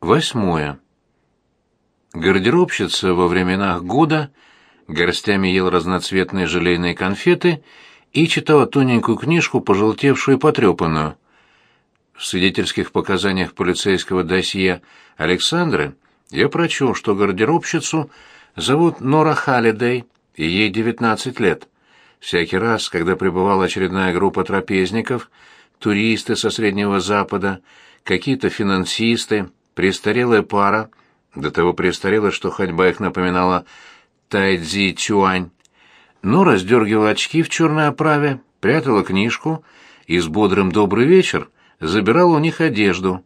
Восьмое. Гардеробщица во временах года горстями ел разноцветные желейные конфеты и читала тоненькую книжку, пожелтевшую и потрепанную. В свидетельских показаниях полицейского досье Александры я прочел, что гардеробщицу зовут Нора Халлидей, и ей 19 лет. Всякий раз, когда прибывала очередная группа трапезников, туристы со Среднего Запада, какие-то финансисты, престарелая пара, до того престарелая, что ходьба их напоминала Тайцзи Чуань, но раздергивала очки в черной оправе, прятала книжку и с бодрым «добрый вечер» забирала у них одежду.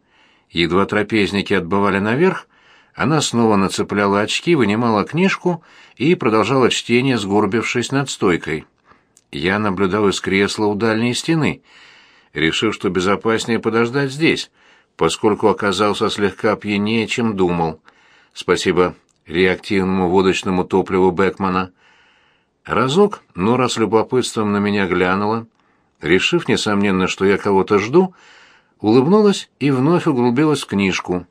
Едва трапезники отбывали наверх, она снова нацепляла очки, вынимала книжку и продолжала чтение, сгорбившись над стойкой. Я наблюдал из кресла у дальней стены, решив, что безопаснее подождать здесь, поскольку оказался слегка пьянее, чем думал. Спасибо реактивному водочному топливу Бекмана. Разок Нора с любопытством на меня глянула, решив, несомненно, что я кого-то жду, улыбнулась и вновь углубилась в книжку.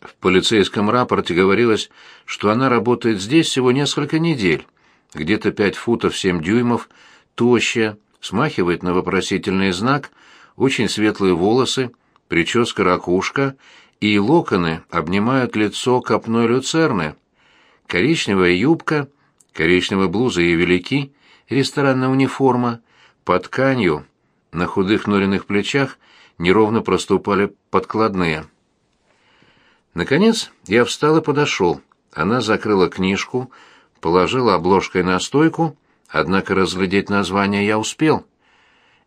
В полицейском рапорте говорилось, что она работает здесь всего несколько недель, где-то пять футов семь дюймов, тощая, смахивает на вопросительный знак, очень светлые волосы, прическа ракушка и локоны обнимают лицо копной люцерны. Коричневая юбка, коричневая блуза и велики, ресторанная униформа, под тканью, на худых норенных плечах неровно проступали подкладные. Наконец я встал и подошел. Она закрыла книжку, положила обложкой на стойку, однако разглядеть название я успел.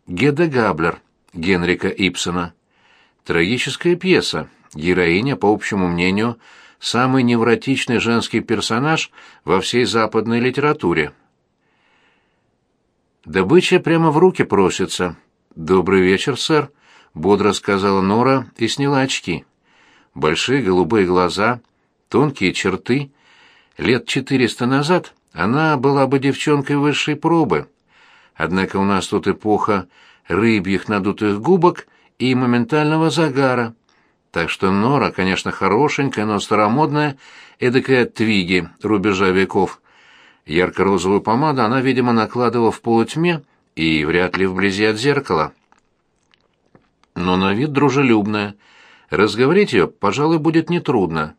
«Геда Габлер» Генрика Ипсона. Трагическая пьеса. Героиня, по общему мнению, самый невротичный женский персонаж во всей западной литературе. Добыча прямо в руки просится. «Добрый вечер, сэр», — бодро сказала Нора и сняла очки большие голубые глаза, тонкие черты. Лет четыреста назад она была бы девчонкой высшей пробы. Однако у нас тут эпоха рыбьих надутых губок и моментального загара. Так что Нора, конечно, хорошенькая, но старомодная, эдакая твиги рубежа веков. Ярко-розовую помаду она, видимо, накладывала в полутьме и вряд ли вблизи от зеркала. Но на вид дружелюбная — Разговорить ее, пожалуй, будет нетрудно.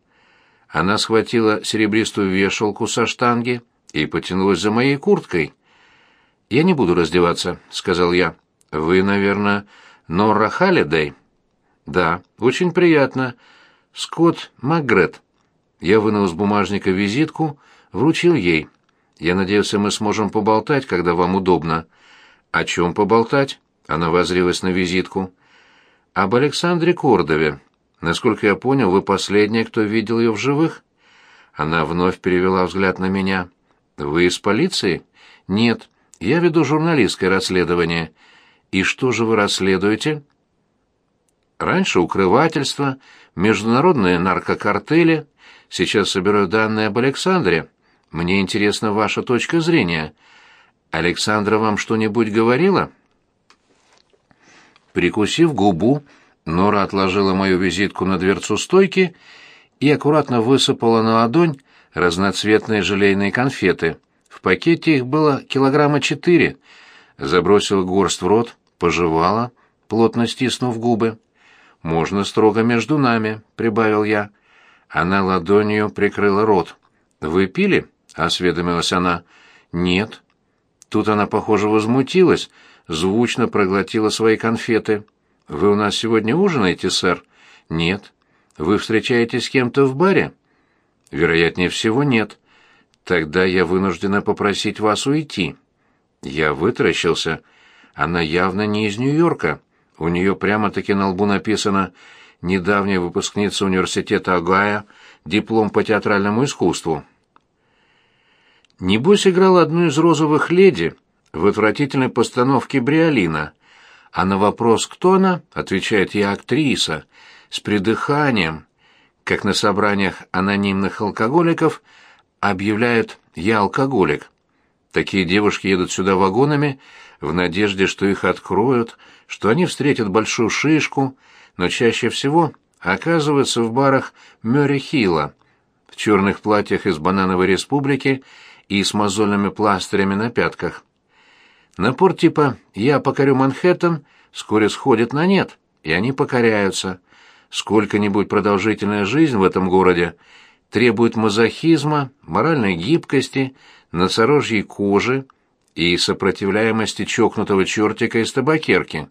Она схватила серебристую вешалку со штанги и потянулась за моей курткой. «Я не буду раздеваться», — сказал я. «Вы, наверное, Нора Халлидей?» «Да, очень приятно. Скотт Макгрет». Я вынул из бумажника визитку, вручил ей. «Я надеялся, мы сможем поболтать, когда вам удобно». «О чем поболтать?» — она возрилась на визитку об Александре Кордове. Насколько я понял, вы последняя, кто видел ее в живых?» Она вновь перевела взгляд на меня. «Вы из полиции?» «Нет, я веду журналистское расследование». «И что же вы расследуете?» «Раньше укрывательство, международные наркокартели. Сейчас собираю данные об Александре. Мне интересна ваша точка зрения. Александра вам что-нибудь говорила?» Прикусив губу, Нора отложила мою визитку на дверцу стойки и аккуратно высыпала на ладонь разноцветные желейные конфеты. В пакете их было килограмма четыре. Забросила горсть в рот, пожевала, плотно стиснув губы. «Можно строго между нами», — прибавил я. Она ладонью прикрыла рот. «Вы пили?» — осведомилась она. «Нет». Тут она, похоже, возмутилась, звучно проглотила свои конфеты. «Вы у нас сегодня ужинаете, сэр?» «Нет». «Вы встречаетесь с кем-то в баре?» «Вероятнее всего, нет». «Тогда я вынуждена попросить вас уйти». Я вытаращился. Она явно не из Нью-Йорка. У нее прямо-таки на лбу написано «Недавняя выпускница университета Огайо, диплом по театральному искусству». Небось играла одну из розовых леди в отвратительной постановке Бриолина. А на вопрос «Кто она?» отвечает «Я актриса», с придыханием, как на собраниях анонимных алкоголиков объявляют «Я алкоголик». Такие девушки едут сюда вагонами в надежде, что их откроют, что они встретят большую шишку, но чаще всего оказываются в барах Мёрри-Хилла, в черных платьях из Банановой Республики и с мозольными пластырями на пятках. Напор типа «я покорю Манхэттен» вскоре сходит на нет, и они покоряются. Сколько-нибудь продолжительная жизнь в этом городе требует мазохизма, моральной гибкости, носорожьей кожи и сопротивляемости чокнутого чертика из табакерки.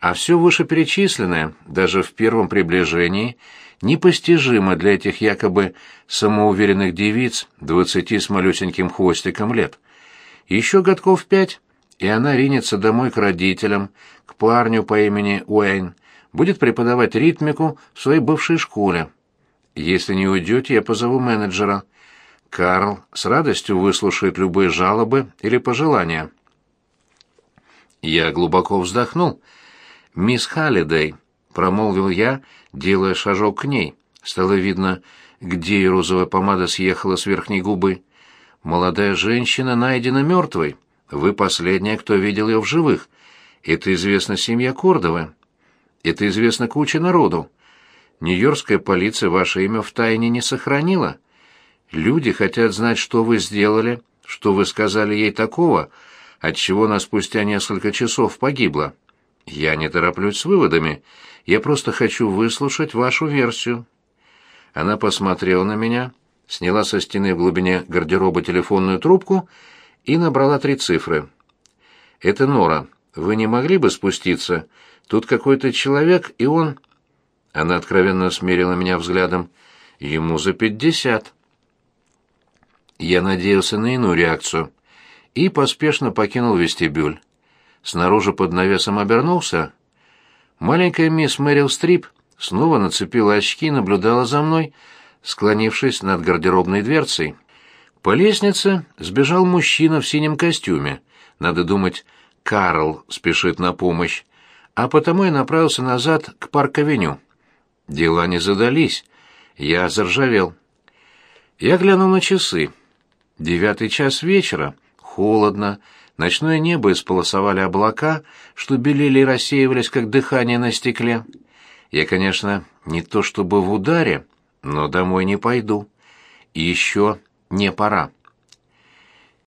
А все вышеперечисленное, даже в первом приближении, непостижимо для этих якобы самоуверенных девиц двадцати с малюсеньким хвостиком лет. Еще годков пять, и она ринется домой к родителям, к парню по имени Уэйн, будет преподавать ритмику в своей бывшей школе. Если не уйдете, я позову менеджера. Карл с радостью выслушает любые жалобы или пожелания. Я глубоко вздохнул. «Мисс Халлидей», — промолвил я, делая шажок к ней. Стало видно, где и розовая помада съехала с верхней губы. «Молодая женщина найдена мертвой. Вы последняя, кто видел ее в живых. Это известно семья Кордовы. Это известно куче народу. Нью-Йоркская полиция ваше имя в тайне не сохранила. Люди хотят знать, что вы сделали, что вы сказали ей такого, от чего она спустя несколько часов погибла. Я не тороплюсь с выводами. Я просто хочу выслушать вашу версию. Она посмотрела на меня, сняла со стены в глубине гардероба телефонную трубку и набрала три цифры. «Это Нора. Вы не могли бы спуститься? Тут какой-то человек, и он...» Она откровенно смерила меня взглядом. Ему за пятьдесят. Я надеялся на иную реакцию и поспешно покинул вестибюль. Снаружи под навесом обернулся. Маленькая мисс Мэрил Стрип снова нацепила очки и наблюдала за мной, склонившись над гардеробной дверцей. По лестнице сбежал мужчина в синем костюме. Надо думать, Карл спешит на помощь. А потому я направился назад к парк-авеню. Дела не задались. Я заржавел. Я глянул на часы. Девятый час вечера. Холодно. Ночное небо исполосовали облака, что белели и рассеивались, как дыхание на стекле. Я, конечно, не то чтобы в ударе, но домой не пойду. И еще не пора.